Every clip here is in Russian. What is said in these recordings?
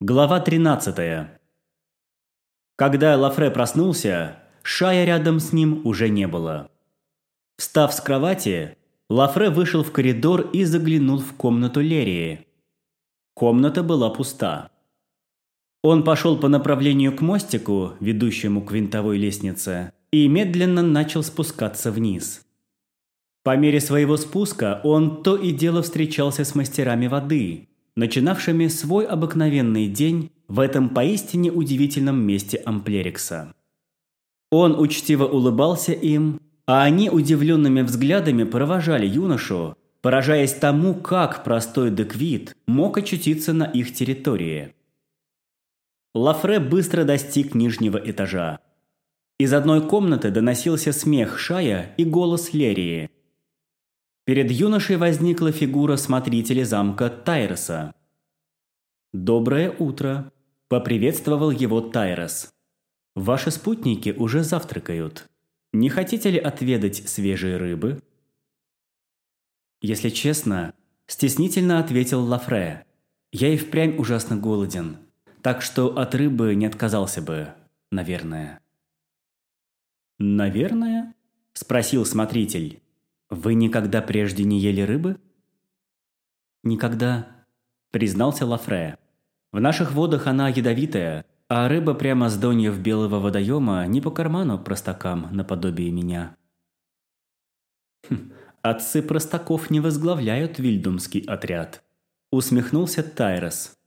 Глава 13. Когда Лафре проснулся, Шая рядом с ним уже не было. Встав с кровати, Лафре вышел в коридор и заглянул в комнату Лерии. Комната была пуста. Он пошел по направлению к мостику, ведущему к винтовой лестнице, и медленно начал спускаться вниз. По мере своего спуска он то и дело встречался с мастерами воды, начинавшими свой обыкновенный день в этом поистине удивительном месте Амплерикса. Он учтиво улыбался им, а они удивленными взглядами провожали юношу, поражаясь тому, как простой деквит мог очутиться на их территории. Лафре быстро достиг нижнего этажа. Из одной комнаты доносился смех Шая и голос Лерии. Перед юношей возникла фигура смотрителя замка Тайроса. «Доброе утро!» – поприветствовал его Тайрос. Ваши спутники уже завтракают. Не хотите ли отведать свежей рыбы? Если честно, стеснительно ответил Лафре. Я и впрямь ужасно голоден, так что от рыбы не отказался бы, наверное. Наверное? Спросил смотритель. Вы никогда прежде не ели рыбы? Никогда, признался Лафре. В наших водах она ядовитая, а рыба прямо с доньев белого водоема не по карману простакам наподобие меня. Хм, отцы простаков не возглавляют вильдумский отряд. Усмехнулся Тайрос.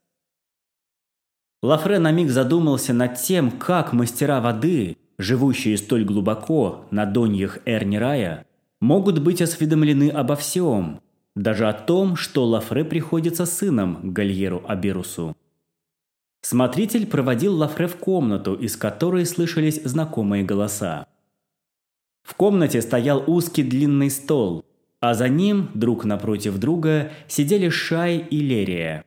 Лафре на миг задумался над тем, как мастера воды, живущие столь глубоко на доньях Эрнирая, могут быть осведомлены обо всем, даже о том, что Лафре приходится сыном Гальеру Аберусу. Смотритель проводил Лафре в комнату, из которой слышались знакомые голоса. В комнате стоял узкий длинный стол, а за ним, друг напротив друга, сидели Шай и Лерия.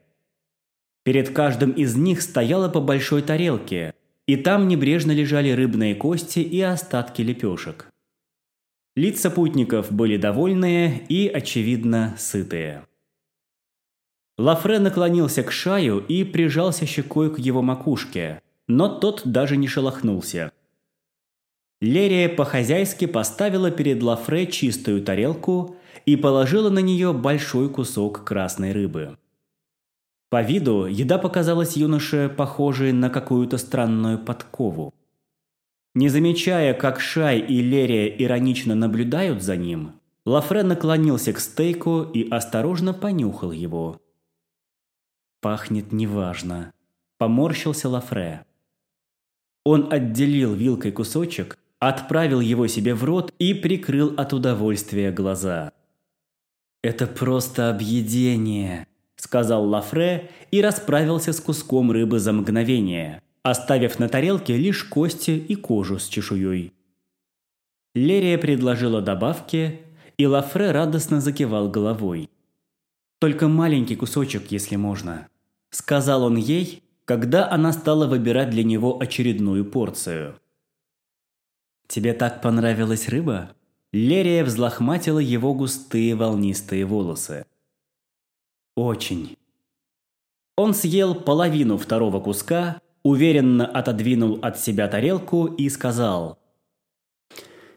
Перед каждым из них стояла по большой тарелке, и там небрежно лежали рыбные кости и остатки лепешек. Лица путников были довольные и, очевидно, сытые. Лафре наклонился к Шаю и прижался щекой к его макушке, но тот даже не шелохнулся. Лерия по-хозяйски поставила перед Лафре чистую тарелку и положила на нее большой кусок красной рыбы. По виду еда показалась юноше похожей на какую-то странную подкову. Не замечая, как Шай и Лерия иронично наблюдают за ним, Лафре наклонился к стейку и осторожно понюхал его. Пахнет неважно. Поморщился Лафре. Он отделил вилкой кусочек, отправил его себе в рот и прикрыл от удовольствия глаза. «Это просто объедение», – сказал Лафре и расправился с куском рыбы за мгновение, оставив на тарелке лишь кости и кожу с чешуей. Лерия предложила добавки, и Лафре радостно закивал головой. «Только маленький кусочек, если можно» сказал он ей, когда она стала выбирать для него очередную порцию. «Тебе так понравилась рыба?» Лерия взлохматила его густые волнистые волосы. «Очень». Он съел половину второго куска, уверенно отодвинул от себя тарелку и сказал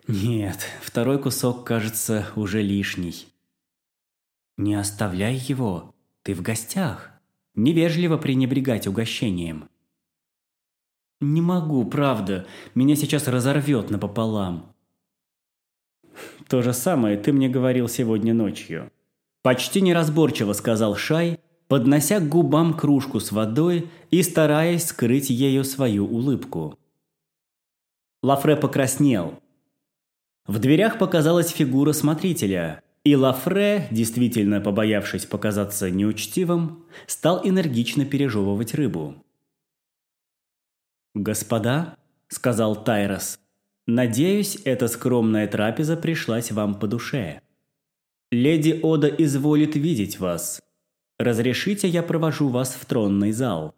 «Нет, второй кусок, кажется, уже лишний». «Не оставляй его, ты в гостях». Невежливо пренебрегать угощением. «Не могу, правда. Меня сейчас разорвет напополам». «То же самое ты мне говорил сегодня ночью». Почти неразборчиво сказал Шай, поднося к губам кружку с водой и стараясь скрыть ею свою улыбку. Лафре покраснел. В дверях показалась фигура смотрителя, и Лафре, действительно побоявшись показаться неучтивым, стал энергично пережевывать рыбу. «Господа», – сказал Тайрос, – «надеюсь, эта скромная трапеза пришлась вам по душе. Леди Ода изволит видеть вас. Разрешите, я провожу вас в тронный зал».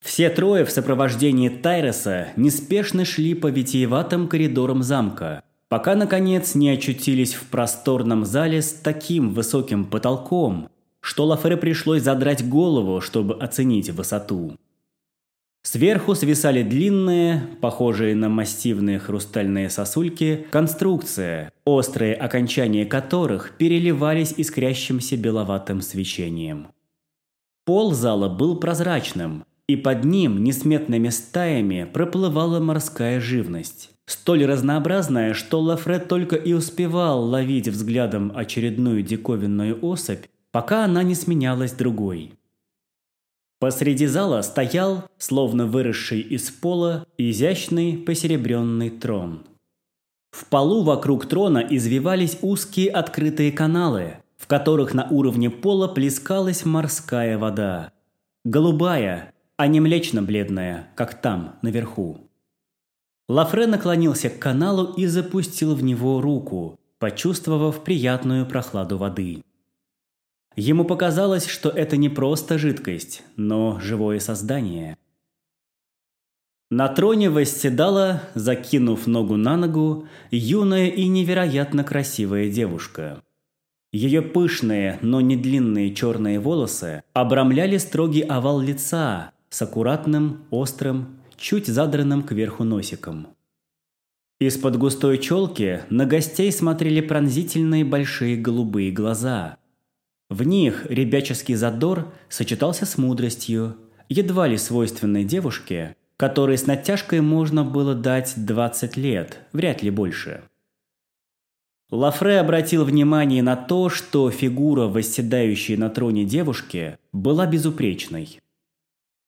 Все трое в сопровождении Тайроса неспешно шли по витиеватым коридорам замка – пока, наконец, не очутились в просторном зале с таким высоким потолком, что Лафре пришлось задрать голову, чтобы оценить высоту. Сверху свисали длинные, похожие на массивные хрустальные сосульки, конструкции, острые окончания которых переливались искрящимся беловатым свечением. Пол зала был прозрачным, и под ним несметными стаями проплывала морская живность. Столь разнообразная, что Лафред только и успевал ловить взглядом очередную диковинную особь, пока она не сменялась другой. Посреди зала стоял, словно выросший из пола, изящный посеребренный трон. В полу вокруг трона извивались узкие открытые каналы, в которых на уровне пола плескалась морская вода. Голубая, а не млечно-бледная, как там, наверху. Лафре наклонился к каналу и запустил в него руку, почувствовав приятную прохладу воды. Ему показалось, что это не просто жидкость, но живое создание. На троне восседала, закинув ногу на ногу, юная и невероятно красивая девушка. Ее пышные, но не длинные черные волосы обрамляли строгий овал лица с аккуратным, острым, чуть задранным кверху носиком. Из-под густой челки на гостей смотрели пронзительные большие голубые глаза, в них ребяческий задор сочетался с мудростью, едва ли свойственной девушке, которой с натяжкой можно было дать 20 лет, вряд ли больше. Лафре обратил внимание на то, что фигура, восседающей на троне девушки, была безупречной.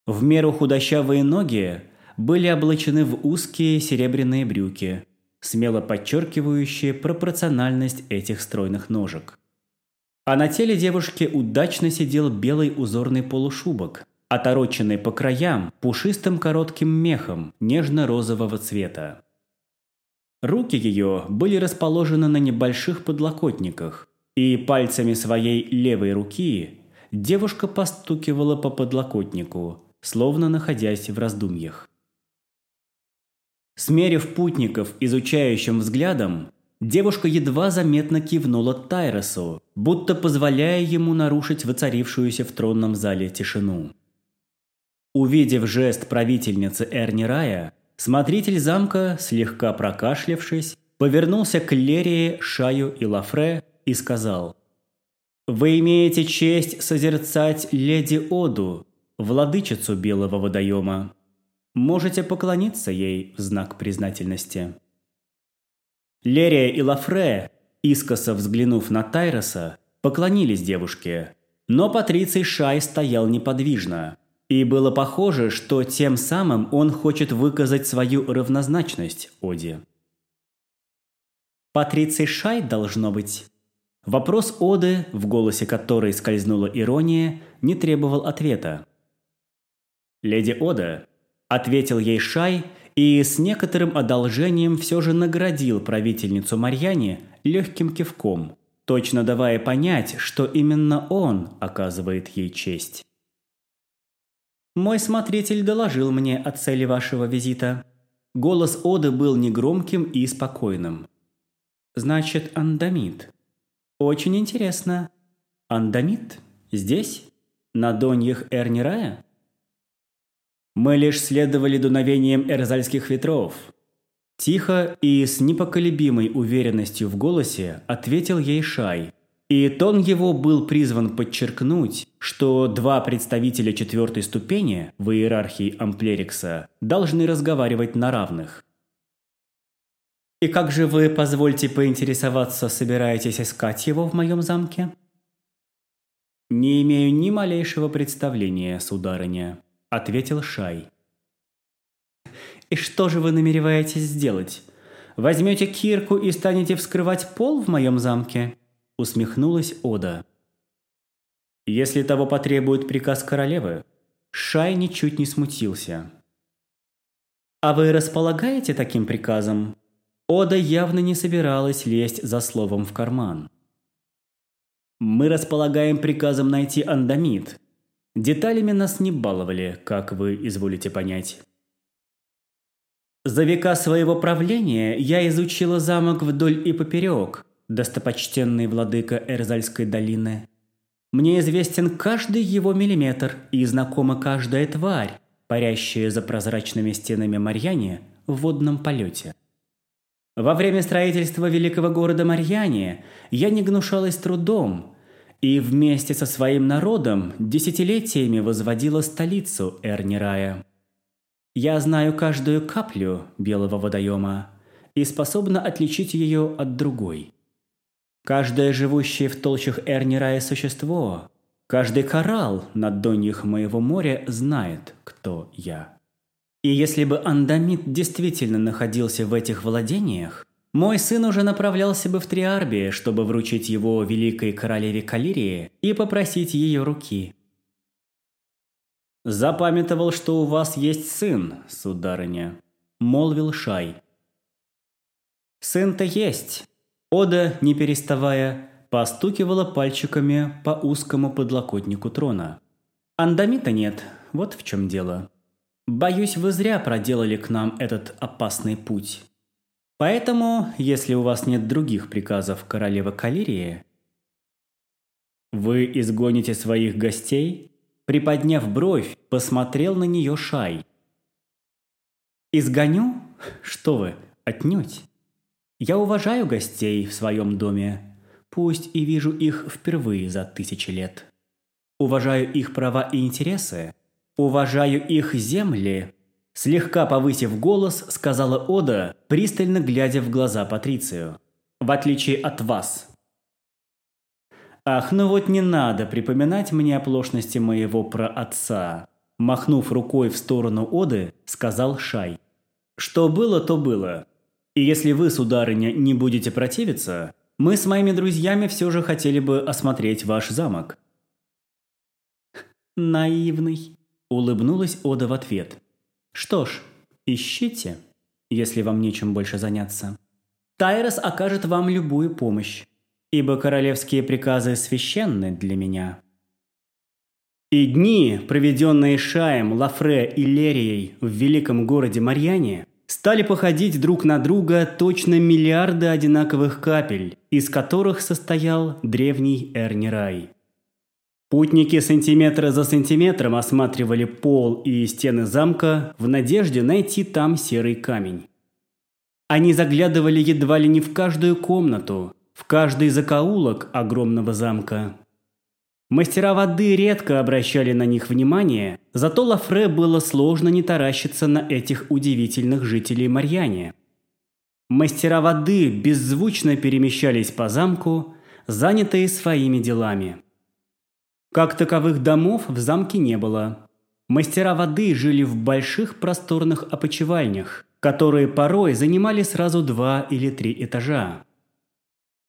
В меру худощавые ноги были облачены в узкие серебряные брюки, смело подчеркивающие пропорциональность этих стройных ножек. А на теле девушки удачно сидел белый узорный полушубок, отороченный по краям пушистым коротким мехом нежно-розового цвета. Руки ее были расположены на небольших подлокотниках, и пальцами своей левой руки девушка постукивала по подлокотнику, словно находясь в раздумьях. Смерив путников изучающим взглядом, Девушка едва заметно кивнула Тайросу, будто позволяя ему нарушить воцарившуюся в тронном зале тишину. Увидев жест правительницы Эрни Рая, смотритель замка, слегка прокашлявшись, повернулся к Лерии, Шаю и Лафре и сказал «Вы имеете честь созерцать леди Оду, владычицу Белого водоема. Можете поклониться ей в знак признательности». Лерия и Лафре, искоса взглянув на Тайроса, поклонились девушке. Но Патриций Шай стоял неподвижно. И было похоже, что тем самым он хочет выказать свою равнозначность Оде. «Патриций Шай должно быть». Вопрос Оды, в голосе которой скользнула ирония, не требовал ответа. «Леди Ода», – ответил ей Шай – и с некоторым одолжением все же наградил правительницу Марьяне легким кивком, точно давая понять, что именно он оказывает ей честь. «Мой смотритель доложил мне о цели вашего визита». Голос Оды был негромким и спокойным. «Значит, андамит. Очень интересно. Андамит? Здесь? На доньях Эрнирая?» Мы лишь следовали дуновением эрзальских ветров. Тихо и с непоколебимой уверенностью в голосе ответил ей Шай. И тон его был призван подчеркнуть, что два представителя четвертой ступени в иерархии Амплерикса должны разговаривать на равных. «И как же вы, позвольте поинтересоваться, собираетесь искать его в моем замке?» «Не имею ни малейшего представления, сударыня», ответил Шай. «И что же вы намереваетесь сделать? Возьмете кирку и станете вскрывать пол в моем замке?» Усмехнулась Ода. «Если того потребует приказ королевы?» Шай ничуть не смутился. «А вы располагаете таким приказом?» Ода явно не собиралась лезть за словом в карман. «Мы располагаем приказом найти андамит, Деталями нас не баловали, как вы изволите понять. За века своего правления я изучила замок вдоль и поперек, достопочтенный владыка Эрзальской долины. Мне известен каждый его миллиметр и знакома каждая тварь, парящая за прозрачными стенами Марьяне в водном полете. Во время строительства великого города Марьяне я не гнушалась трудом и вместе со своим народом десятилетиями возводила столицу Эрнирая. Я знаю каждую каплю белого водоема и способна отличить ее от другой. Каждое живущее в толщах Эрнирая существо, каждый коралл на доньях моего моря знает, кто я. И если бы Андамит действительно находился в этих владениях, мой сын уже направлялся бы в Триарбии, чтобы вручить его великой королеве Калирии и попросить ее руки. «Запамятовал, что у вас есть сын, сударыня», – молвил Шай. «Сын-то есть». Ода, не переставая, постукивала пальчиками по узкому подлокотнику трона. «Андамита нет, вот в чем дело». Боюсь, вы зря проделали к нам этот опасный путь. Поэтому, если у вас нет других приказов королевы Калирии, вы изгоните своих гостей? Приподняв бровь, посмотрел на нее Шай. «Изгоню? Что вы, отнюдь. Я уважаю гостей в своем доме, пусть и вижу их впервые за тысячи лет. Уважаю их права и интересы, «Уважаю их земли», – слегка повысив голос, сказала Ода, пристально глядя в глаза Патрицию. «В отличие от вас». «Ах, ну вот не надо припоминать мне оплошности моего праотца», – махнув рукой в сторону Оды, сказал Шай. «Что было, то было. И если вы, сударыня, не будете противиться, мы с моими друзьями все же хотели бы осмотреть ваш замок». «Наивный», Улыбнулась Ода в ответ. «Что ж, ищите, если вам нечем больше заняться. Тайрос окажет вам любую помощь, ибо королевские приказы священны для меня». И дни, проведенные Шаем, Лафре и Лерией в великом городе Марьяне, стали походить друг на друга точно миллиарды одинаковых капель, из которых состоял древний Эрнирай. Путники сантиметра за сантиметром осматривали пол и стены замка в надежде найти там серый камень. Они заглядывали едва ли не в каждую комнату, в каждый закоулок огромного замка. Мастера воды редко обращали на них внимание, зато Лафре было сложно не таращиться на этих удивительных жителей Марьяне. Мастера воды беззвучно перемещались по замку, занятые своими делами. Как таковых домов в замке не было. Мастера воды жили в больших просторных опочивальнях, которые порой занимали сразу два или три этажа.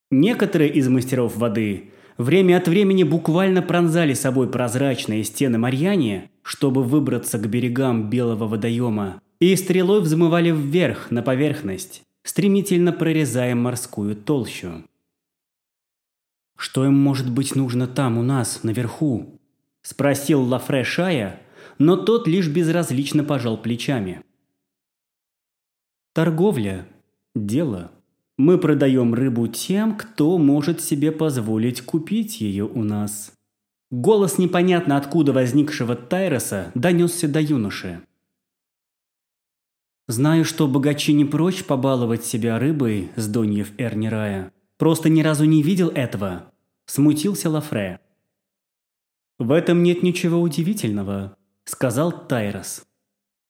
Некоторые из мастеров воды время от времени буквально пронзали собой прозрачные стены Марьяне, чтобы выбраться к берегам Белого водоема, и стрелой взмывали вверх на поверхность, стремительно прорезая морскую толщу. «Что им может быть нужно там, у нас, наверху?» – спросил Лафре Шая, но тот лишь безразлично пожал плечами. «Торговля. Дело. Мы продаем рыбу тем, кто может себе позволить купить ее у нас». Голос непонятно откуда возникшего Тайроса донесся до юноши. Знаю, что богачи не прочь побаловать себя рыбой с доньев Эрнирая. Просто ни разу не видел этого. Смутился Лафре. «В этом нет ничего удивительного», – сказал Тайрос.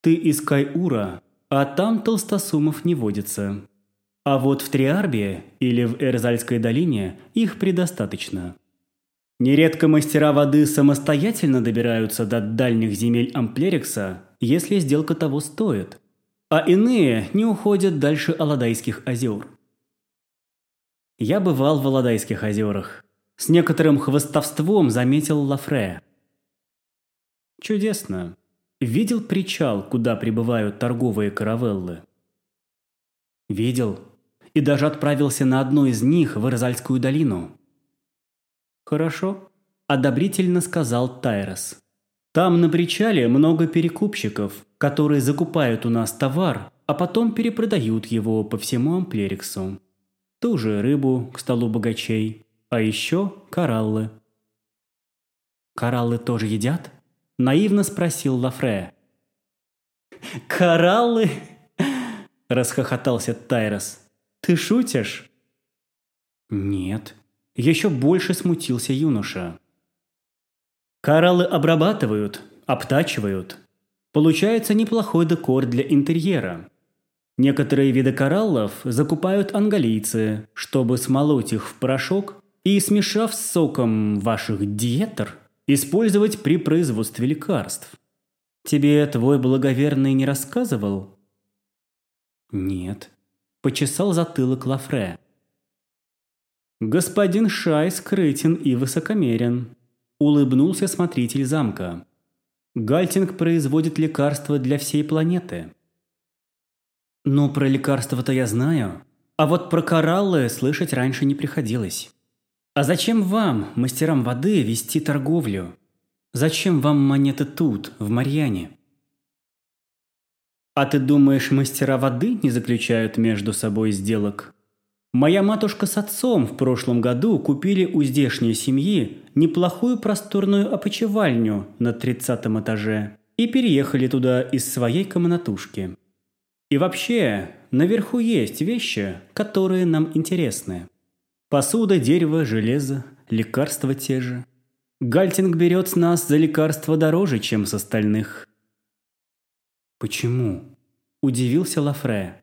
«Ты из Кайура, а там толстосумов не водится. А вот в Триарбе или в Эрзальской долине их предостаточно. Нередко мастера воды самостоятельно добираются до дальних земель Амплерикса, если сделка того стоит, а иные не уходят дальше Аладайских озер. Я бывал в Аладайских озерах. С некоторым хвостовством заметил Лафре. Чудесно. Видел причал, куда прибывают торговые каравеллы? Видел. И даже отправился на одну из них в Ирзальскую долину. Хорошо. Одобрительно сказал Тайрос. Там на причале много перекупщиков, которые закупают у нас товар, а потом перепродают его по всему Амплериксу. Ту же рыбу к столу богачей, а еще кораллы. «Кораллы тоже едят?» – наивно спросил Лафре. «Кораллы?» – расхохотался Тайрос. «Ты шутишь?» «Нет». Еще больше смутился юноша. Кораллы обрабатывают, обтачивают. Получается неплохой декор для интерьера. Некоторые виды кораллов закупают ангалийцы, чтобы смолоть их в порошок и, смешав с соком ваших диетер, использовать при производстве лекарств. Тебе твой благоверный не рассказывал? Нет. Почесал затылок Лафре. Господин Шай скрытен и высокомерен. Улыбнулся смотритель замка. Гальтинг производит лекарства для всей планеты. Ну, про лекарства-то я знаю. А вот про кораллы слышать раньше не приходилось. А зачем вам, мастерам воды, вести торговлю? Зачем вам монеты тут, в Марьяне? А ты думаешь, мастера воды не заключают между собой сделок? Моя матушка с отцом в прошлом году купили у здешней семьи неплохую просторную опочивальню на тридцатом этаже и переехали туда из своей комнатушки. И вообще, наверху есть вещи, которые нам интересны. Посуда, дерево, железо, лекарства те же. Гальтинг берет с нас за лекарства дороже, чем с остальных. «Почему?» – удивился Лафре.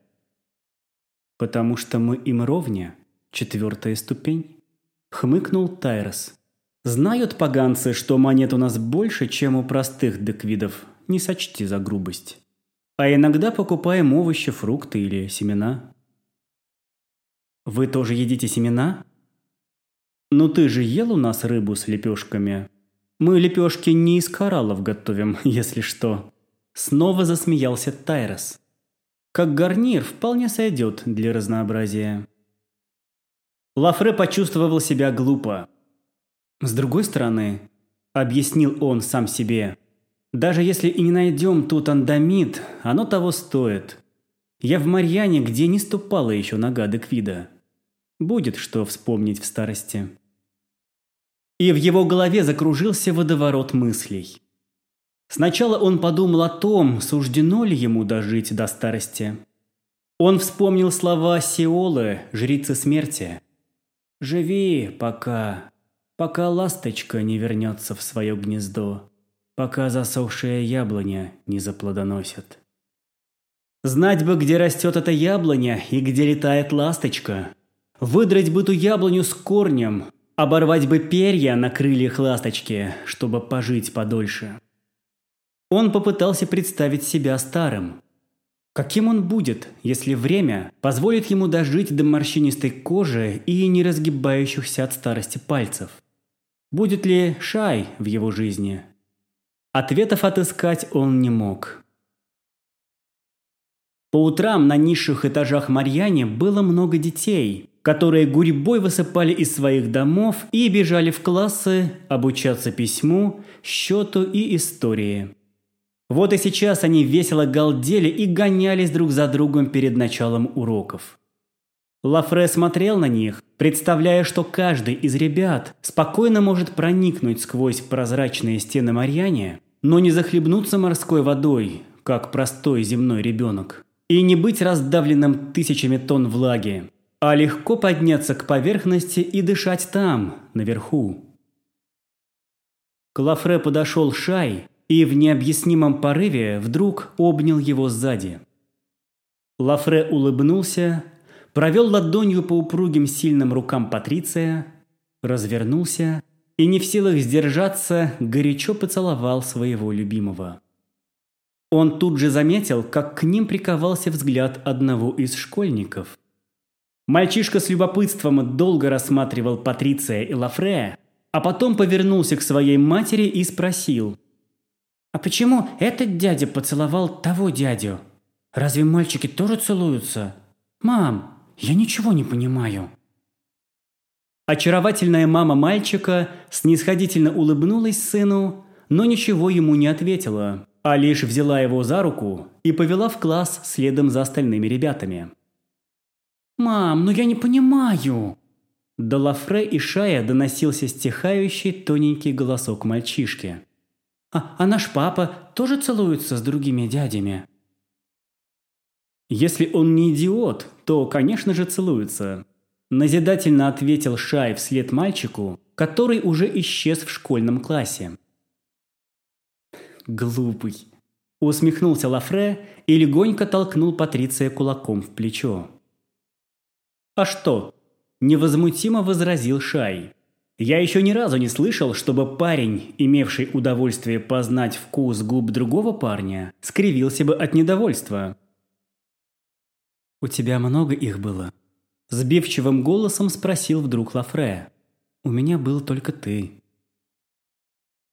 «Потому что мы им ровня, четвертая ступень», – хмыкнул Тайрос. «Знают поганцы, что монет у нас больше, чем у простых деквидов, не сочти за грубость. А иногда покупаем овощи, фрукты или семена». «Вы тоже едите семена?» «Ну ты же ел у нас рыбу с лепешками?» «Мы лепешки не из кораллов готовим, если что». Снова засмеялся Тайрос. Как гарнир вполне сойдет для разнообразия. Лафре почувствовал себя глупо. С другой стороны, объяснил он сам себе, даже если и не найдем тут андамит, оно того стоит. Я в Марьяне, где не ступала еще нога Деквида. Будет что вспомнить в старости. И в его голове закружился водоворот мыслей. Сначала он подумал о том, суждено ли ему дожить до старости. Он вспомнил слова Сиолы, жрицы смерти. «Живи пока, пока ласточка не вернется в свое гнездо, пока засохшая яблоня не заплодоносит». Знать бы, где растет эта яблоня и где летает ласточка. Выдрать бы ту яблоню с корнем, оборвать бы перья на крыльях ласточки, чтобы пожить подольше. Он попытался представить себя старым. Каким он будет, если время позволит ему дожить до морщинистой кожи и не разгибающихся от старости пальцев? Будет ли Шай в его жизни? Ответов отыскать он не мог. По утрам на низших этажах Марьяне было много детей, которые гурьбой высыпали из своих домов и бежали в классы обучаться письму, счету и истории. Вот и сейчас они весело галдели и гонялись друг за другом перед началом уроков. Лафре смотрел на них, представляя, что каждый из ребят спокойно может проникнуть сквозь прозрачные стены Марьяне, но не захлебнуться морской водой, как простой земной ребенок, и не быть раздавленным тысячами тонн влаги, а легко подняться к поверхности и дышать там, наверху. К Лафре подошел Шай и в необъяснимом порыве вдруг обнял его сзади. Лафре улыбнулся, провел ладонью по упругим сильным рукам Патриция, развернулся и не в силах сдержаться, горячо поцеловал своего любимого. Он тут же заметил, как к ним приковался взгляд одного из школьников. Мальчишка с любопытством долго рассматривал Патриция и Лафрея, а потом повернулся к своей матери и спросил – а почему этот дядя поцеловал того дядю? Разве мальчики тоже целуются? Мам, я ничего не понимаю. Очаровательная мама мальчика снисходительно улыбнулась сыну, но ничего ему не ответила, а лишь взяла его за руку и повела в класс следом за остальными ребятами. «Мам, ну я не понимаю!» До Лафре и Шая доносился стихающий тоненький голосок мальчишки. «А, а наш папа тоже целуется с другими дядями?» «Если он не идиот, то, конечно же, целуется», – назидательно ответил Шай вслед мальчику, который уже исчез в школьном классе. «Глупый», – усмехнулся Лафре и легонько толкнул Патриция кулаком в плечо. «А что?» – невозмутимо возразил Шай. «Я еще ни разу не слышал, чтобы парень, имевший удовольствие познать вкус губ другого парня, скривился бы от недовольства». «У тебя много их было?» Сбивчивым голосом спросил вдруг Лафре. «У меня был только ты».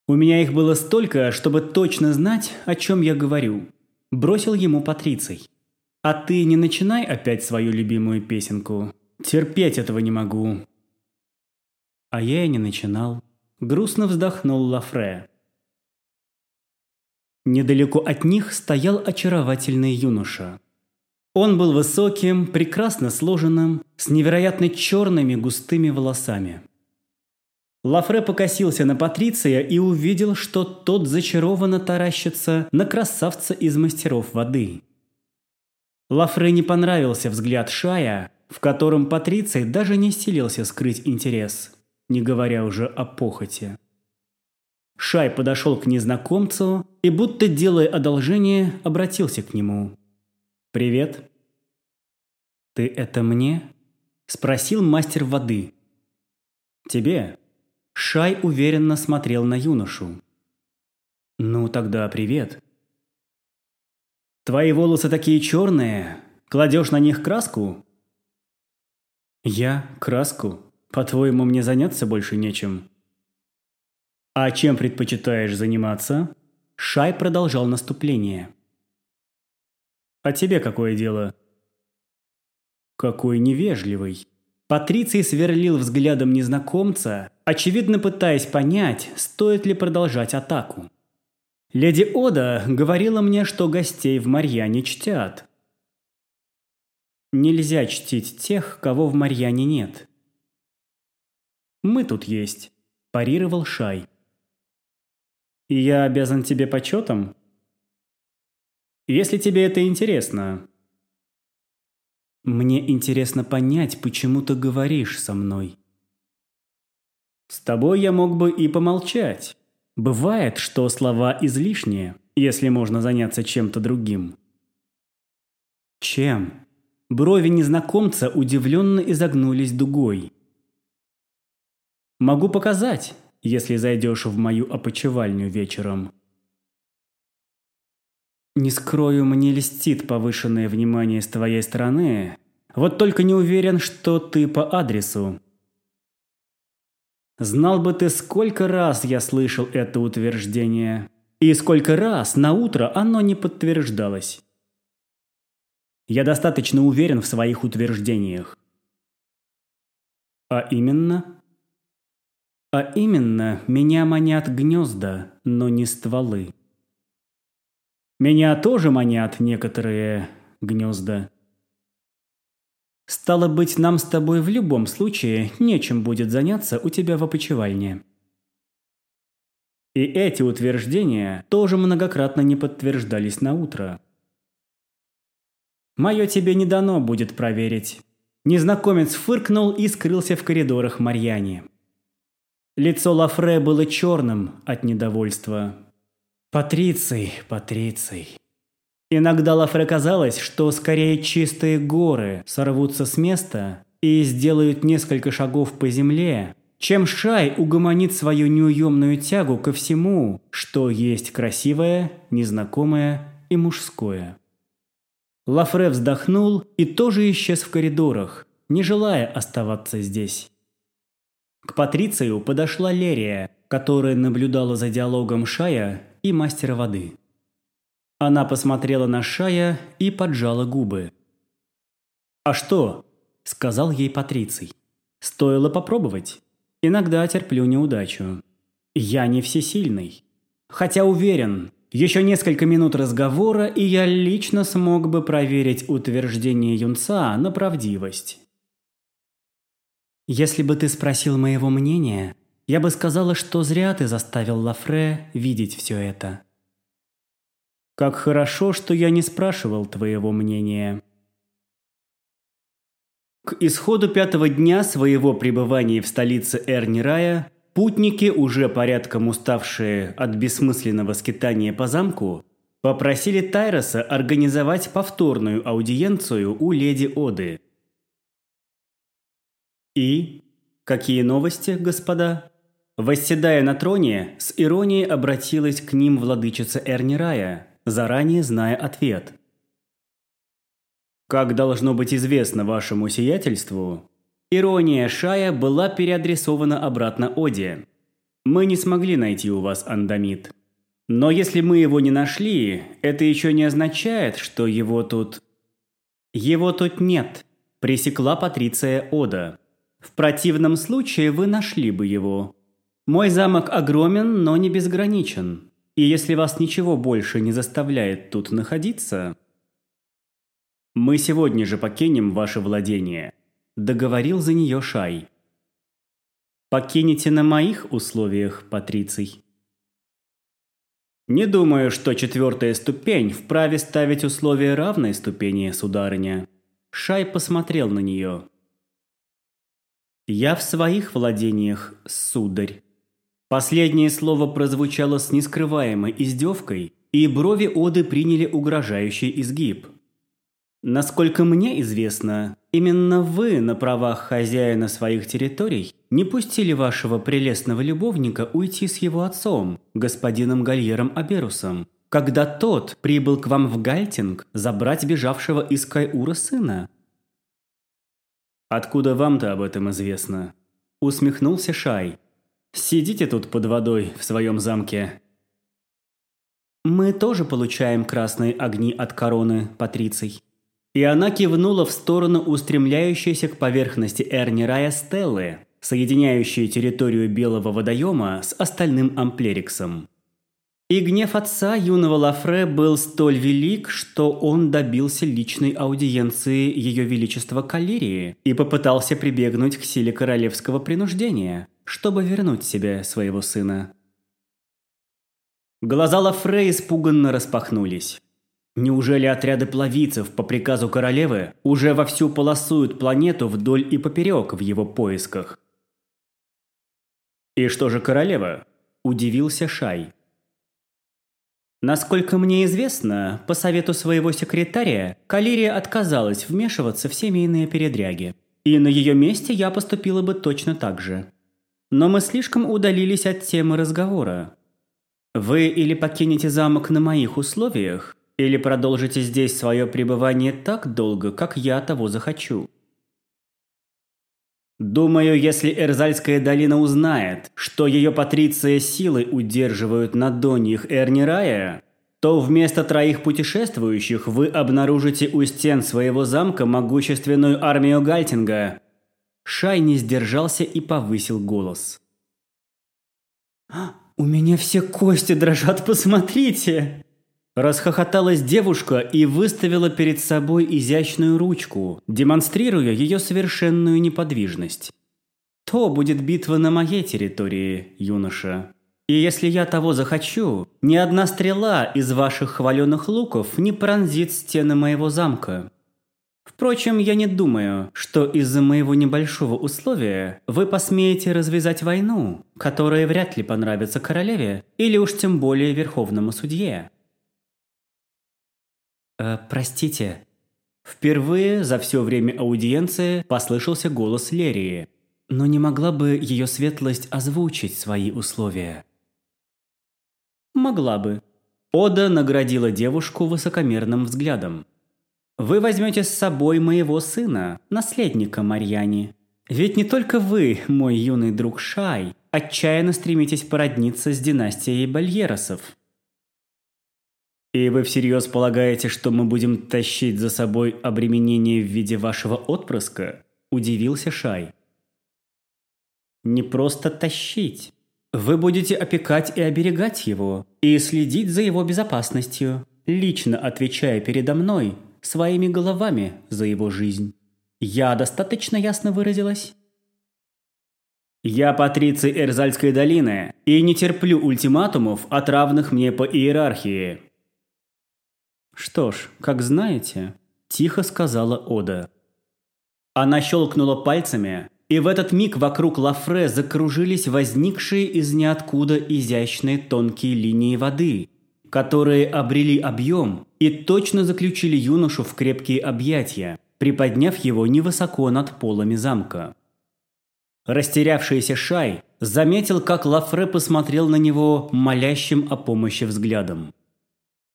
«У меня их было столько, чтобы точно знать, о чем я говорю», – бросил ему Патриций. «А ты не начинай опять свою любимую песенку. Терпеть этого не могу». А я и не начинал. Грустно вздохнул Лафре. Недалеко от них стоял очаровательный юноша – он был высоким, прекрасно сложенным, с невероятно черными густыми волосами. Лафре покосился на Патриция и увидел, что тот зачарованно таращится на красавца из мастеров воды. Лафре не понравился взгляд Шая, в котором Патриций даже не стелился скрыть интерес, не говоря уже о похоти. Шай подошел к незнакомцу и, будто делая одолжение, обратился к нему. «Привет». «Ты это мне?» – спросил мастер воды. «Тебе». Шай уверенно смотрел на юношу. «Ну тогда привет». «Твои волосы такие черные. Кладешь на них краску?» «Я? Краску? По-твоему, мне заняться больше нечем?» «А чем предпочитаешь заниматься?» Шай продолжал наступление. А тебе какое дело?» «Какой невежливый!» Патриций сверлил взглядом незнакомца, очевидно пытаясь понять, стоит ли продолжать атаку. «Леди Ода говорила мне, что гостей в Марьяне чтят». «Нельзя чтить тех, кого в Марьяне нет». «Мы тут есть», – парировал Шай. «И я обязан тебе почетом?» Если тебе это интересно. Мне интересно понять, почему ты говоришь со мной. С тобой я мог бы и помолчать. Бывает, что слова излишние, если можно заняться чем-то другим. Чем? Брови незнакомца удивленно изогнулись дугой. Могу показать, если зайдешь в мою опочивальню вечером. Не скрою, мне льстит повышенное внимание с твоей стороны. Вот только не уверен, что ты по адресу. Знал бы ты, сколько раз я слышал это утверждение. И сколько раз на утро оно не подтверждалось. Я достаточно уверен в своих утверждениях. А именно? А именно, меня манят гнезда, но не стволы. Меня тоже манят некоторые гнезда. Стало быть, нам с тобой в любом случае нечем будет заняться у тебя в опочивальне. И эти утверждения тоже многократно не подтверждались на утро. Мое тебе не дано будет проверить. Незнакомец фыркнул и скрылся в коридорах Марьяне. Лицо Лафре было черным от недовольства. Патриций, Патриций. Иногда Лафре казалось, что скорее чистые горы сорвутся с места и сделают несколько шагов по земле, чем Шай угомонит свою неуемную тягу ко всему, что есть красивое, незнакомое и мужское. Лафре вздохнул и тоже исчез в коридорах, не желая оставаться здесь. К Патрицию подошла Лерия, которая наблюдала за диалогом Шая и мастера воды. Она посмотрела на Шая и поджала губы. «А что?» – сказал ей Патриций. «Стоило попробовать. Иногда терплю неудачу. Я не всесильный. Хотя уверен, еще несколько минут разговора, и я лично смог бы проверить утверждение юнца на правдивость. Если бы ты спросил моего мнения, я бы сказала, что зря ты заставил Лафре видеть все это. Как хорошо, что я не спрашивал твоего мнения. К исходу пятого дня своего пребывания в столице Эрнирая путники, уже порядком уставшие от бессмысленного скитания по замку, попросили Тайроса организовать повторную аудиенцию у леди Оды. И? Какие новости, господа? Восседая на троне, с иронией обратилась к ним владычица Эрнирая, заранее зная ответ. Как должно быть известно вашему сиятельству, ирония Шая была переадресована обратно Оде. Мы не смогли найти у вас андамит. Но если мы его не нашли, это еще не означает, что его тут... Его тут нет, пресекла Патриция Ода. В противном случае вы нашли бы его. Мой замок огромен, но не безграничен. И если вас ничего больше не заставляет тут находиться... Мы сегодня же покинем ваше владение. Договорил за нее Шай. Покинете на моих условиях, Патриций. Не думаю, что четвертая ступень вправе ставить условия равной ступени, сударыня. Шай посмотрел на нее. «Я в своих владениях, сударь». Последнее слово прозвучало с нескрываемой издевкой, и брови Оды приняли угрожающий изгиб. Насколько мне известно, именно вы на правах хозяина своих территорий не пустили вашего прелестного любовника уйти с его отцом, господином Гальером Аберусом, когда тот прибыл к вам в Гальтинг забрать бежавшего из Кайура сына. «Откуда вам-то об этом известно?» – усмехнулся Шай. «Сидите тут под водой в своем замке». «Мы тоже получаем красные огни от короны, Патриций». И она кивнула в сторону устремляющейся к поверхности Эрнирая Стеллы, соединяющей территорию Белого водоема с остальным Амплериксом. И гнев отца юного Лафре был столь велик, что он добился личной аудиенции Ее Величества Калерии и попытался прибегнуть к силе королевского принуждения, чтобы вернуть себе своего сына. Глаза Лафре испуганно распахнулись. Неужели отряды плавицев по приказу королевы уже вовсю полосуют планету вдоль и поперек в его поисках? «И что же королева?» – удивился Шай. Насколько мне известно, по совету своего секретаря, Калирия отказалась вмешиваться в семейные передряги. И на ее месте я поступила бы точно так же. Но мы слишком удалились от темы разговора. Вы или покинете замок на моих условиях, или продолжите здесь свое пребывание так долго, как я того захочу. Думаю, если Эрзальская долина узнает, что ее патриция силой удерживают на доньях Эрнирая, то вместо троих путешествующих вы обнаружите у стен своего замка могущественную армию Гальтинга. Шай не сдержался и повысил голос. «А, «У меня все кости дрожат, посмотрите!» Расхохоталась девушка и выставила перед собой изящную ручку, демонстрируя ее совершенную неподвижность. «То будет битва на моей территории, юноша. И если я того захочу, ни одна стрела из ваших хваленых луков не пронзит стены моего замка. Впрочем, я не думаю, что из-за моего небольшого условия вы посмеете развязать войну, которая вряд ли понравится королеве или уж тем более верховному судье». «Э, простите». Впервые за все время аудиенции послышался голос Лерии. Но не могла бы ее светлость озвучить свои условия? Могла бы. Ода наградила девушку высокомерным взглядом. «Вы возьмете с собой моего сына, наследника Марьяни. Ведь не только вы, мой юный друг Шай, отчаянно стремитесь породниться с династией Бальеросов. «И вы всерьез полагаете, что мы будем тащить за собой обременение в виде вашего отпрыска?» – удивился Шай. «Не просто тащить. Вы будете опекать и оберегать его, и следить за его безопасностью, лично отвечая передо мной своими головами за его жизнь. Я достаточно ясно выразилась?» Я патриций Эрзальской долины и не терплю ультиматумов от равных мне по иерархии. Что ж, как знаете, тихо сказала Ода. Она щелкнула пальцами, и в этот миг вокруг Лафре закружились возникшие из ниоткуда изящные тонкие линии воды, которые обрели объем и точно заключили юношу в крепкие объятия, приподняв его невысоко над полами замка. Растерявшийся Шай заметил, как Лафре посмотрел на него молящим о помощи взглядом.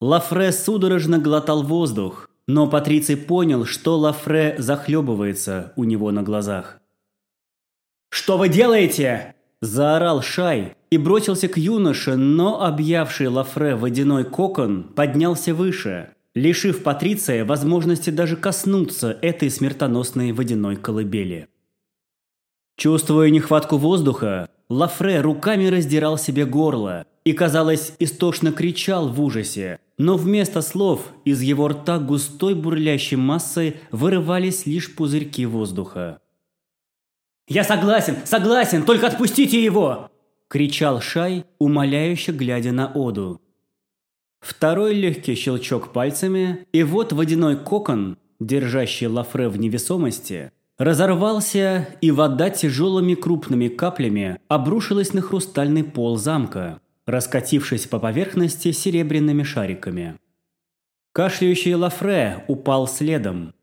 Лафре судорожно глотал воздух, но Патриций понял, что Лафре захлебывается у него на глазах. «Что вы делаете?» – заорал Шай и бросился к юноше, но объявший Лафре водяной кокон поднялся выше, лишив Патриция возможности даже коснуться этой смертоносной водяной колыбели. Чувствуя нехватку воздуха, Лафре руками раздирал себе горло и, казалось, истошно кричал в ужасе, но вместо слов из его рта густой бурлящей массой вырывались лишь пузырьки воздуха. «Я согласен, согласен, только отпустите его!» – кричал Шай, умоляюще глядя на Оду. Второй легкий щелчок пальцами, и вот водяной кокон, держащий Лафре в невесомости – Разорвался, и вода тяжелыми крупными каплями обрушилась на хрустальный пол замка, раскатившись по поверхности серебряными шариками. Кашляющий Лафре упал следом.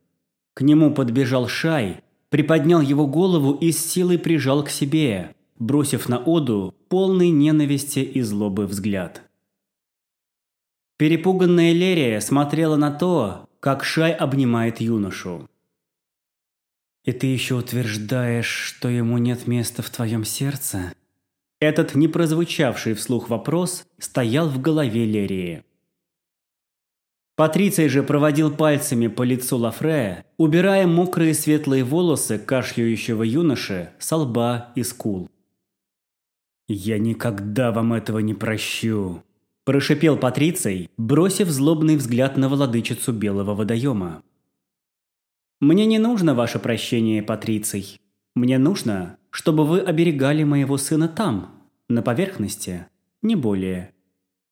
К нему подбежал Шай, приподнял его голову и с силой прижал к себе, бросив на Оду полный ненависти и злобы взгляд. Перепуганная Лерия смотрела на то, как Шай обнимает юношу. И ты еще утверждаешь, что ему нет места в твоем сердце? Этот непрозвучавший вслух вопрос стоял в голове Лерии. Патриций же проводил пальцами по лицу Лафрея, убирая мокрые светлые волосы кашляющего юноши со лба и скул. «Я никогда вам этого не прощу», – прошипел Патриций, бросив злобный взгляд на владычицу Белого водоема. Мне не нужно ваше прощение, Патриций. Мне нужно, чтобы вы оберегали моего сына там, на поверхности, не более.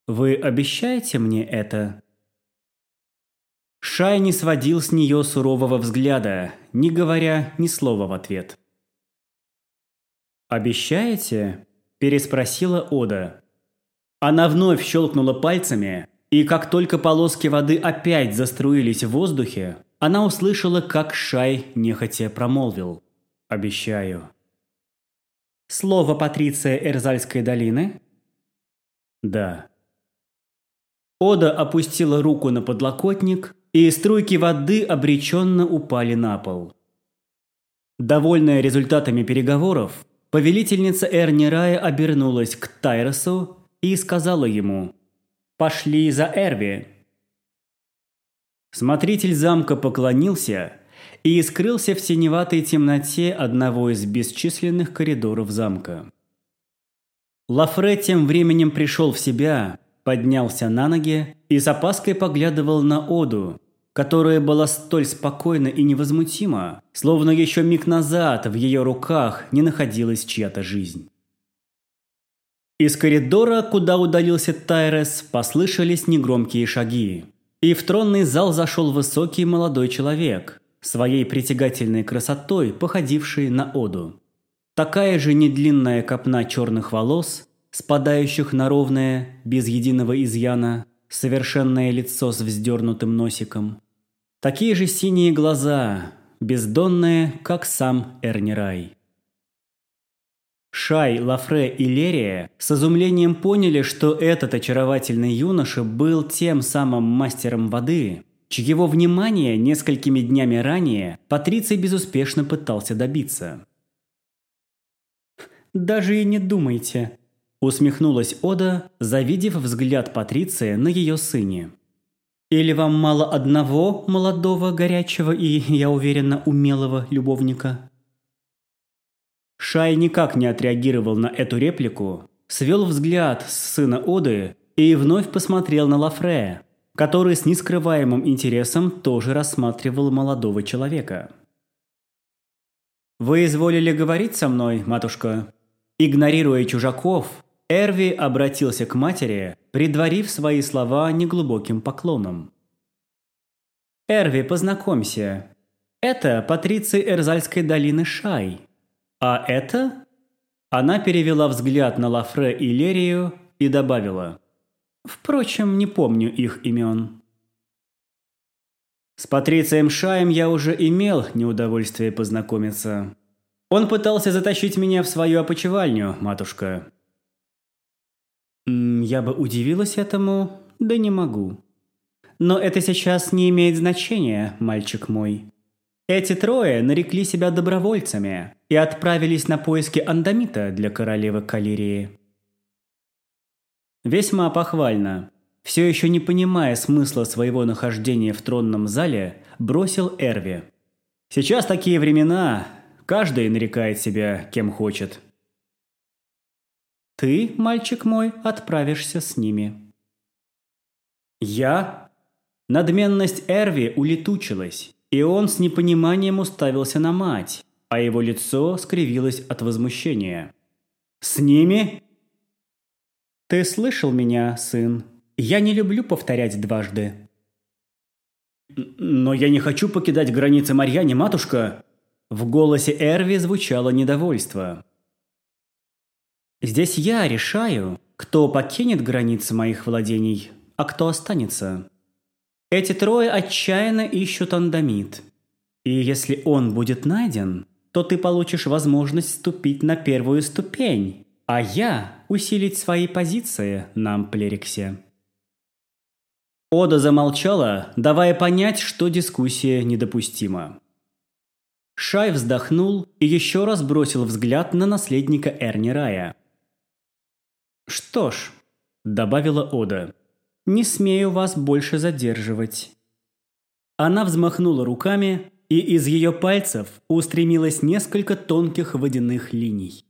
Вы обещаете мне это?» Шай не сводил с нее сурового взгляда, не говоря ни слова в ответ. «Обещаете?» – переспросила Ода. Она вновь щелкнула пальцами, и как только полоски воды опять заструились в воздухе, она услышала, как Шай нехотя промолвил. «Обещаю». «Слово Патриция Эрзальской долины?» «Да». Ода опустила руку на подлокотник, и струйки воды обреченно упали на пол. Довольная результатами переговоров, повелительница Эрни Рая обернулась к Тайросу и сказала ему «Пошли за Эрви». Смотритель замка поклонился и скрылся в синеватой темноте одного из бесчисленных коридоров замка. Лафре тем временем пришел в себя, поднялся на ноги и с опаской поглядывал на Оду, которая была столь спокойна и невозмутима, словно еще миг назад в ее руках не находилась чья-то жизнь. Из коридора, куда удалился Тайрес, послышались негромкие шаги. И в тронный зал зашел высокий молодой человек, своей притягательной красотой, походивший на Оду. Такая же недлинная копна черных волос, спадающих на ровное, без единого изъяна, совершенное лицо с вздернутым носиком. Такие же синие глаза, бездонные, как сам Эрнирай. Шай, Лафре и Лерия с изумлением поняли, что этот очаровательный юноша был тем самым мастером воды, чьего внимания несколькими днями ранее Патриций безуспешно пытался добиться. «Даже и не думайте», – усмехнулась Ода, завидев взгляд Патриция на ее сыне. «Или вам мало одного молодого, горячего и, я уверена, умелого любовника?» Шай никак не отреагировал на эту реплику, свел взгляд с сына Оды и вновь посмотрел на Лафрея, который с нескрываемым интересом тоже рассматривал молодого человека. «Вы изволили говорить со мной, матушка?» Игнорируя чужаков, Эрви обратился к матери, предварив свои слова неглубоким поклоном. «Эрви, познакомься. Это Патриций Эрзальской долины Шай. А это...» Она перевела взгляд на Лафре и Лерию и добавила. «Впрочем, не помню их имен». С Патрицием Шаем я уже имел неудовольствие познакомиться. Он пытался затащить меня в свою опочивальню, матушка. Я бы удивилась этому, да не могу. Но это сейчас не имеет значения, мальчик мой. Эти трое нарекли себя добровольцами и отправились на поиски андамита для королевы Калирии. Весьма похвально. Все еще не понимая смысла своего нахождения в тронном зале, бросил Эрви. Сейчас такие времена, каждый нарекает себя кем хочет. Ты, мальчик мой, отправишься с ними. Я? Надменность Эрви улетучилась, и он с непониманием уставился на мать, а его лицо скривилось от возмущения. «С ними?» «Ты слышал меня, сын? Я не люблю повторять дважды». «Но я не хочу покидать границы Марьяне, матушка!» В голосе Эрви звучало недовольство. Здесь я решаю, кто покинет границы моих владений, а кто останется. Эти трое отчаянно ищут андамит. И если он будет найден, то ты получишь возможность ступить на первую ступень, а я усилить свои позиции на Амплериксе. Ода замолчала, давая понять, что дискуссия недопустима. Шай вздохнул и еще раз бросил взгляд на наследника Эрни Рая – «Что ж», – добавила Ода, – «не смею вас больше задерживать». Она взмахнула руками, и из ее пальцев устремилось несколько тонких водяных линий.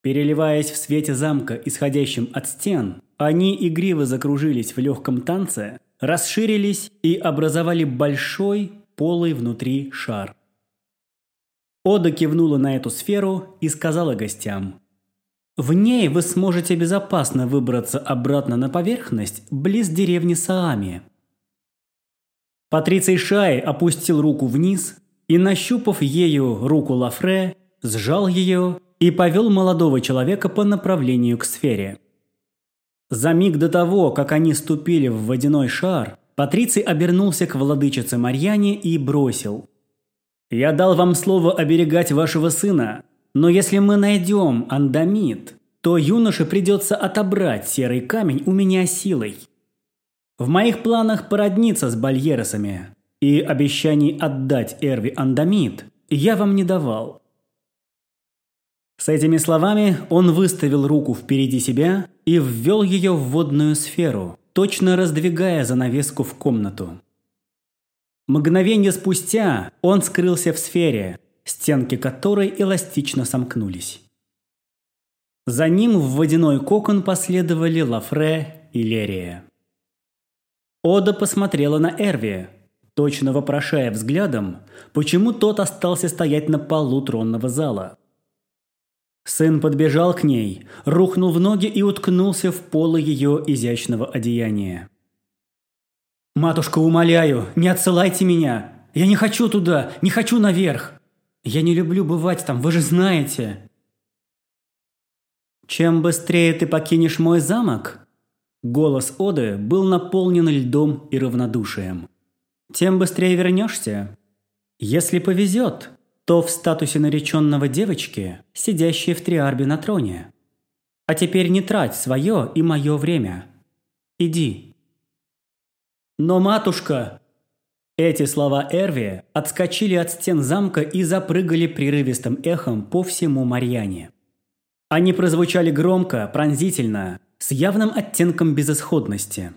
Переливаясь в свете замка, исходящем от стен, они игриво закружились в легком танце, расширились и образовали большой, полый внутри шар. Ода кивнула на эту сферу и сказала гостям – в ней вы сможете безопасно выбраться обратно на поверхность близ деревни Саами. Патриций Шай опустил руку вниз и, нащупав ею руку Лафре, сжал ее и повел молодого человека по направлению к сфере. За миг до того, как они ступили в водяной шар, Патриций обернулся к владычице Марьяне и бросил. «Я дал вам слово оберегать вашего сына, но если мы найдем андамит, то юноше придется отобрать серый камень у меня силой. В моих планах породниться с бальеросами, и обещаний отдать Эрви андамит я вам не давал. С этими словами он выставил руку впереди себя и ввел ее в водную сферу, точно раздвигая занавеску в комнату. Мгновение спустя он скрылся в сфере, стенки которой эластично сомкнулись. За ним в водяной кокон последовали Лафре и Лерия. Ода посмотрела на Эрви, точно вопрошая взглядом, почему тот остался стоять на полу тронного зала. Сын подбежал к ней, рухнул в ноги и уткнулся в полы ее изящного одеяния. «Матушка, умоляю, не отсылайте меня! Я не хочу туда, не хочу наверх!» Я не люблю бывать там, вы же знаете. Чем быстрее ты покинешь мой замок, голос Оды был наполнен льдом и равнодушием. Тем быстрее вернешься. Если повезет, то в статусе нареченного девочки, сидящей в триарбе на троне. А теперь не трать свое и мое время. Иди. Но, матушка, эти слова Эрви отскочили от стен замка и запрыгали прерывистым эхом по всему Марьяне. Они прозвучали громко, пронзительно, с явным оттенком безысходности.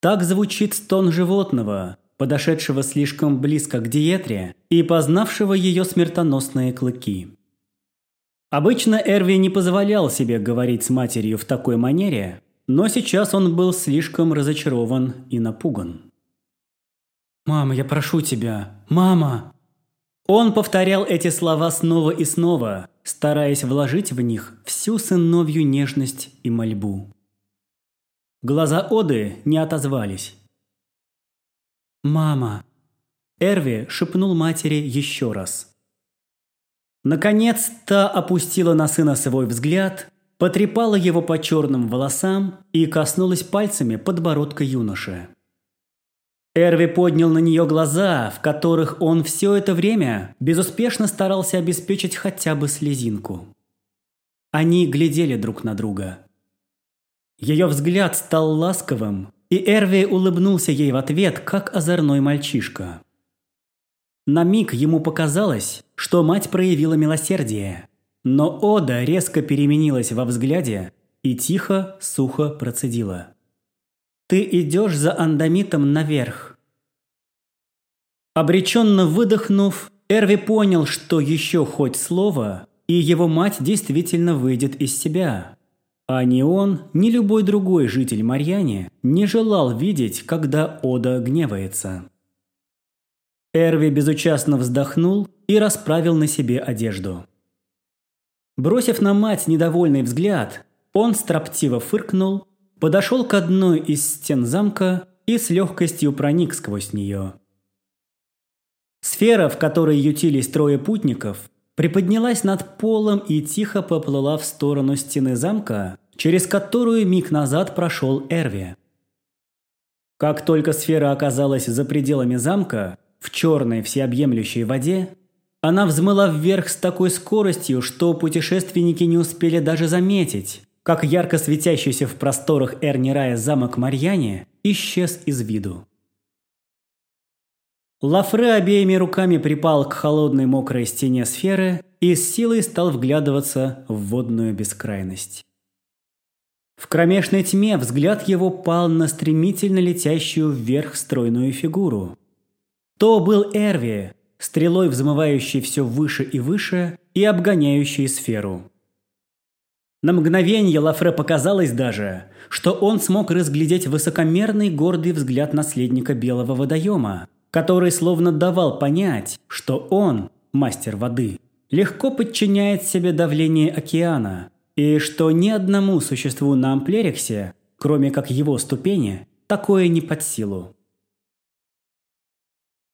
Так звучит стон животного, подошедшего слишком близко к диетре и познавшего ее смертоносные клыки. Обычно Эрви не позволял себе говорить с матерью в такой манере, но сейчас он был слишком разочарован и напуган. «Мама, я прошу тебя! Мама!» Он повторял эти слова снова и снова, стараясь вложить в них всю сыновью нежность и мольбу. Глаза Оды не отозвались. «Мама!» Эрви шепнул матери еще раз. Наконец, та опустила на сына свой взгляд, потрепала его по черным волосам и коснулась пальцами подбородка юноши. Эрви поднял на нее глаза, в которых он все это время безуспешно старался обеспечить хотя бы слезинку. Они глядели друг на друга. Ее взгляд стал ласковым, и Эрви улыбнулся ей в ответ, как озорной мальчишка. На миг ему показалось, что мать проявила милосердие, но Ода резко переменилась во взгляде и тихо, сухо процедила. Ты идешь за андамитом наверх. Обреченно выдохнув, Эрви понял, что еще хоть слово, и его мать действительно выйдет из себя. А ни он, ни любой другой житель Марьяне не желал видеть, когда Ода гневается. Эрви безучастно вздохнул и расправил на себе одежду. Бросив на мать недовольный взгляд, он строптиво фыркнул подошел к одной из стен замка и с легкостью проник сквозь нее. Сфера, в которой ютились трое путников, приподнялась над полом и тихо поплыла в сторону стены замка, через которую миг назад прошел Эрви. Как только сфера оказалась за пределами замка, в черной всеобъемлющей воде, она взмыла вверх с такой скоростью, что путешественники не успели даже заметить, как ярко светящийся в просторах Эрнирая замок Марьяне исчез из виду. Лафре обеими руками припал к холодной мокрой стене сферы и с силой стал вглядываться в водную бескрайность. В кромешной тьме взгляд его пал на стремительно летящую вверх стройную фигуру. То был Эрви, стрелой взмывающий все выше и выше и обгоняющий сферу. На мгновение Лафре показалось даже, что он смог разглядеть высокомерный гордый взгляд наследника Белого водоема, который словно давал понять, что он, мастер воды, легко подчиняет себе давление океана, и что ни одному существу на Амплериксе, кроме как его ступени, такое не под силу.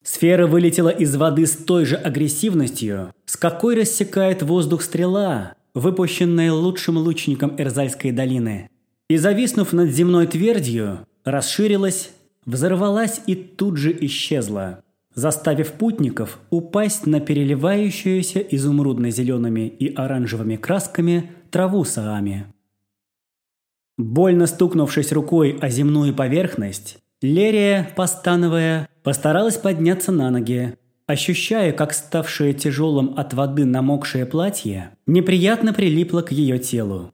Сфера вылетела из воды с той же агрессивностью, с какой рассекает воздух стрела, выпущенная лучшим лучником Эрзальской долины, и, зависнув над земной твердью, расширилась, взорвалась и тут же исчезла, заставив путников упасть на переливающуюся изумрудно-зелеными и оранжевыми красками траву саами. Больно стукнувшись рукой о земную поверхность, Лерия, постановая, постаралась подняться на ноги, ощущая, как ставшее тяжелым от воды намокшее платье неприятно прилипло к ее телу.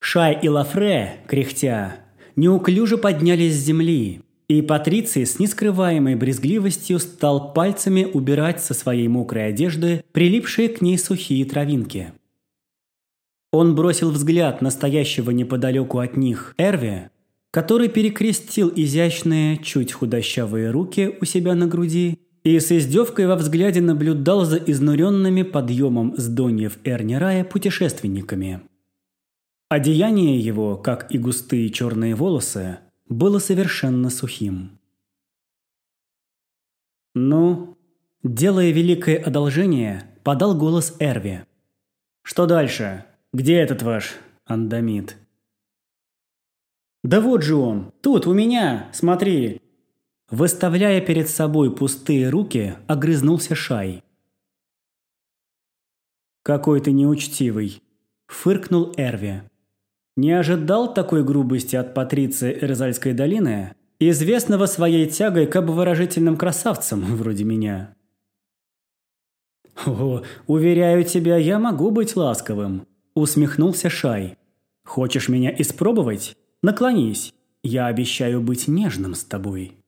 Шай и Лафре, кряхтя, неуклюже поднялись с земли, и Патриций с нескрываемой брезгливостью стал пальцами убирать со своей мокрой одежды прилипшие к ней сухие травинки. Он бросил взгляд на стоящего неподалеку от них Эрви, который перекрестил изящные, чуть худощавые руки у себя на груди и с издевкой во взгляде наблюдал за изнуренными подъемом с доньев Эрнирая путешественниками. Одеяние его, как и густые черные волосы, было совершенно сухим. «Ну?» Делая великое одолжение, подал голос Эрви. «Что дальше? Где этот ваш андамит?» «Да вот же он! Тут, у меня! Смотри!» Выставляя перед собой пустые руки, огрызнулся Шай. «Какой ты неучтивый!» – фыркнул Эрви. «Не ожидал такой грубости от Патриции Эрзальской долины, известного своей тягой к обворожительным красавцам вроде меня?» «О, уверяю тебя, я могу быть ласковым», – усмехнулся Шай. «Хочешь меня испробовать? Наклонись. Я обещаю быть нежным с тобой».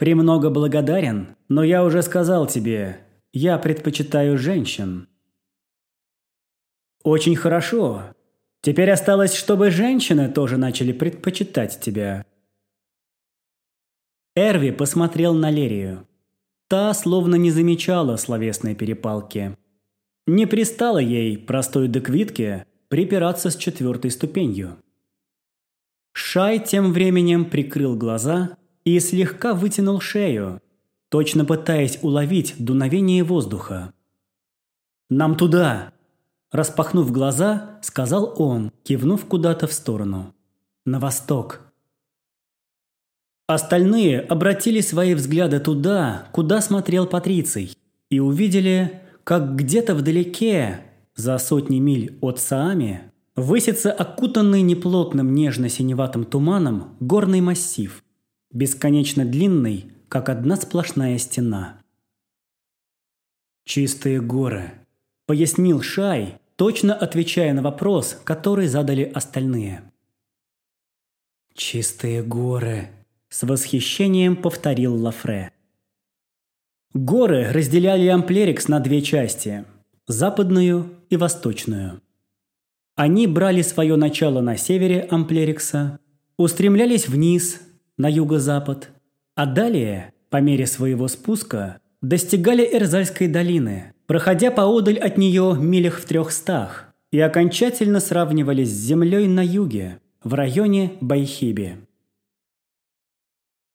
«Премного благодарен, но я уже сказал тебе, я предпочитаю женщин». «Очень хорошо. Теперь осталось, чтобы женщины тоже начали предпочитать тебя». Эрви посмотрел на Лерию. Та словно не замечала словесной перепалки. Не пристало ей, простой деквитке, припираться с четвертой ступенью. Шай тем временем прикрыл глаза и слегка вытянул шею, точно пытаясь уловить дуновение воздуха. «Нам туда!» Распахнув глаза, сказал он, кивнув куда-то в сторону. «На восток». Остальные обратили свои взгляды туда, куда смотрел Патриций, и увидели, как где-то вдалеке, за сотни миль от Саами, высится окутанный неплотным нежно-синеватым туманом горный массив, бесконечно длинный, как одна сплошная стена. «Чистые горы», — пояснил Шай, точно отвечая на вопрос, который задали остальные. «Чистые горы», — с восхищением повторил Лафре. Горы разделяли Амплерикс на две части – западную и восточную. Они брали свое начало на севере Амплерикса, устремлялись вниз, на юго-запад, а далее, по мере своего спуска, достигали Эрзальской долины, проходя поодаль от нее милях в трехстах, и окончательно сравнивались с землей на юге, в районе Байхиби.